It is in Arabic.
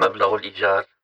كم مبلغ الإيجار؟